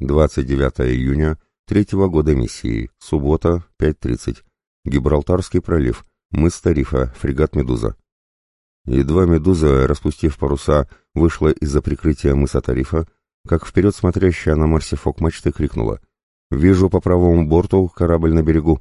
29 июня третьего года миссии, суббота, 5.30. Гибралтарский пролив, мыс Тарифа, фрегат «Медуза». Едва «Медуза», распустив паруса, вышла из-за прикрытия мыса Тарифа, как вперед смотрящая на марсифок мачты крикнула «Вижу по правому борту корабль на берегу».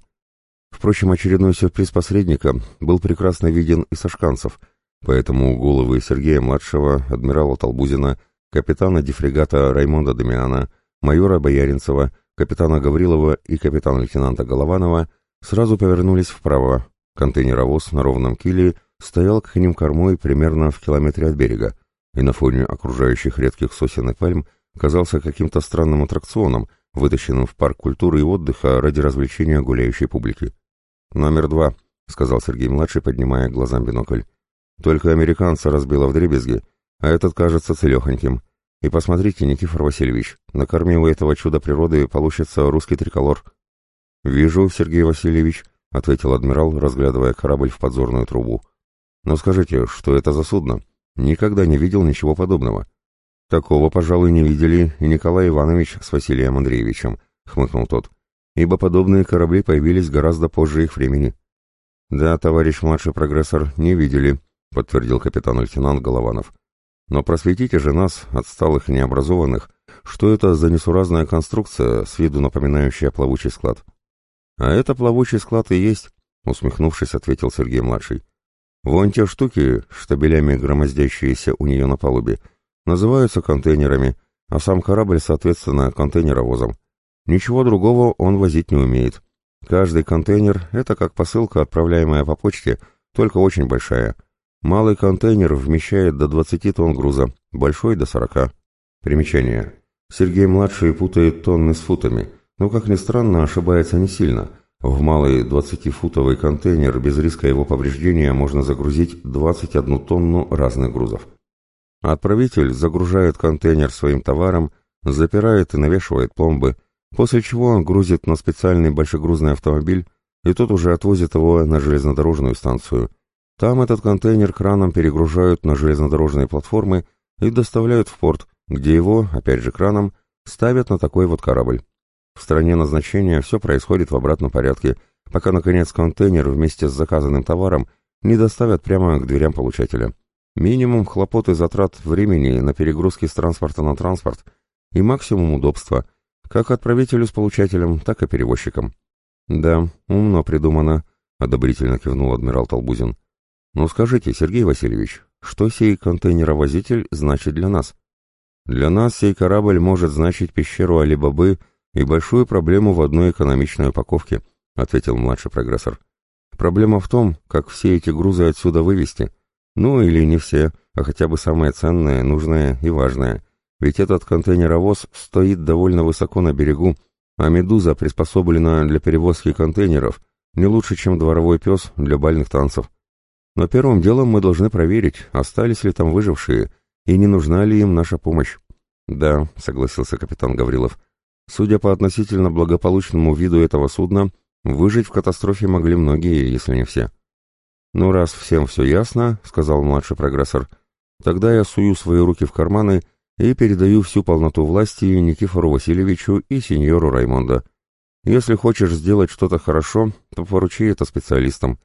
Впрочем, очередной сюрприз посредника был прекрасно виден и со шканцев, поэтому головы Сергея-младшего, адмирала Толбузина, капитана дефрегата Раймонда Дамиана, майора Бояринцева, капитана Гаврилова и капитана-лейтенанта Голованова сразу повернулись вправо. Контейнеровоз на ровном киле стоял к ним кормой примерно в километре от берега, и на фоне окружающих редких сосен и пальм казался каким-то странным аттракционом, вытащенным в парк культуры и отдыха ради развлечения гуляющей публики. «Номер два», — сказал Сергей-младший, поднимая глазам бинокль. «Только американца разбило вдребезги, а этот кажется целехоньким. И посмотрите, Никифор Васильевич, на корме у этого чуда природы получится русский триколор». «Вижу, Сергей Васильевич», — ответил адмирал, разглядывая корабль в подзорную трубу. «Но скажите, что это за судно? Никогда не видел ничего подобного». «Такого, пожалуй, не видели и Николай Иванович с Василием Андреевичем», — хмыкнул тот, «ибо подобные корабли появились гораздо позже их времени». «Да, товарищ младший прогрессор, не видели», — подтвердил капитан-лейтенант Голованов. «Но просветите же нас, отсталых и необразованных, что это за несуразная конструкция, с виду напоминающая плавучий склад». «А это плавучий склад и есть», — усмехнувшись, ответил Сергей-младший. «Вон те штуки, штабелями громоздящиеся у нее на палубе, — называются контейнерами, а сам корабль, соответственно, контейнеровозом. Ничего другого он возить не умеет. Каждый контейнер — это как посылка, отправляемая по почте, только очень большая. Малый контейнер вмещает до 20 тонн груза, большой — до 40. Примечание. Сергей-младший путает тонны с футами, но, как ни странно, ошибается не сильно. В малый 20-футовый контейнер без риска его повреждения можно загрузить 21 тонну разных грузов. Отправитель загружает контейнер своим товаром, запирает и навешивает пломбы, после чего он грузит на специальный большегрузный автомобиль, и тот уже отвозит его на железнодорожную станцию. Там этот контейнер краном перегружают на железнодорожные платформы и доставляют в порт, где его, опять же краном, ставят на такой вот корабль. В стране назначения все происходит в обратном порядке, пока, наконец, контейнер вместе с заказанным товаром не доставят прямо к дверям получателя. Минимум хлопот и затрат времени на перегрузки с транспорта на транспорт и максимум удобства, как отправителю с получателем, так и перевозчикам. «Да, умно придумано», — одобрительно кивнул адмирал Толбузин. «Ну скажите, Сергей Васильевич, что сей контейнеровозитель значит для нас?» «Для нас сей корабль может значить пещеру Али-Бабы и большую проблему в одной экономичной упаковке», — ответил младший прогрессор. «Проблема в том, как все эти грузы отсюда вывести». Ну или не все, а хотя бы самое ценное, нужное и важное. Ведь этот контейнеровоз стоит довольно высоко на берегу, а «Медуза» приспособлена для перевозки контейнеров не лучше, чем дворовой пес для бальных танцев. Но первым делом мы должны проверить, остались ли там выжившие и не нужна ли им наша помощь. «Да», — согласился капитан Гаврилов. «Судя по относительно благополучному виду этого судна, выжить в катастрофе могли многие, если не все». «Ну, раз всем все ясно», — сказал младший прогрессор, — «тогда я сую свои руки в карманы и передаю всю полноту власти Никифору Васильевичу и сеньору Раймонда. Если хочешь сделать что-то хорошо, то поручи это специалистам.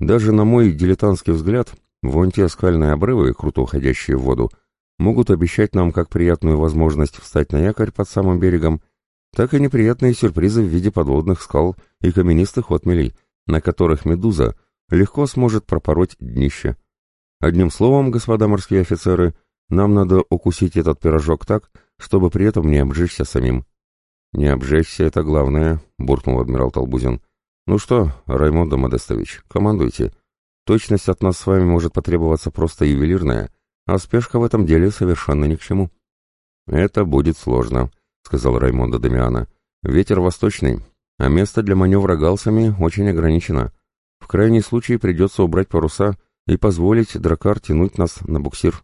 Даже на мой дилетантский взгляд, вон те скальные обрывы, круто уходящие в воду, могут обещать нам как приятную возможность встать на якорь под самым берегом, так и неприятные сюрпризы в виде подводных скал и каменистых отмелей, на которых медуза — легко сможет пропороть днище. Одним словом, господа морские офицеры, нам надо укусить этот пирожок так, чтобы при этом не обжечься самим. Не обжечься — это главное, — буркнул адмирал Толбузин. Ну что, Раймондо Модестович, командуйте. Точность от нас с вами может потребоваться просто ювелирная, а спешка в этом деле совершенно ни к чему. Это будет сложно, — сказал Раймондо Дамиана. Ветер восточный, а место для маневра галсами очень ограничено. В крайний случай придется убрать паруса и позволить дракар тянуть нас на буксир.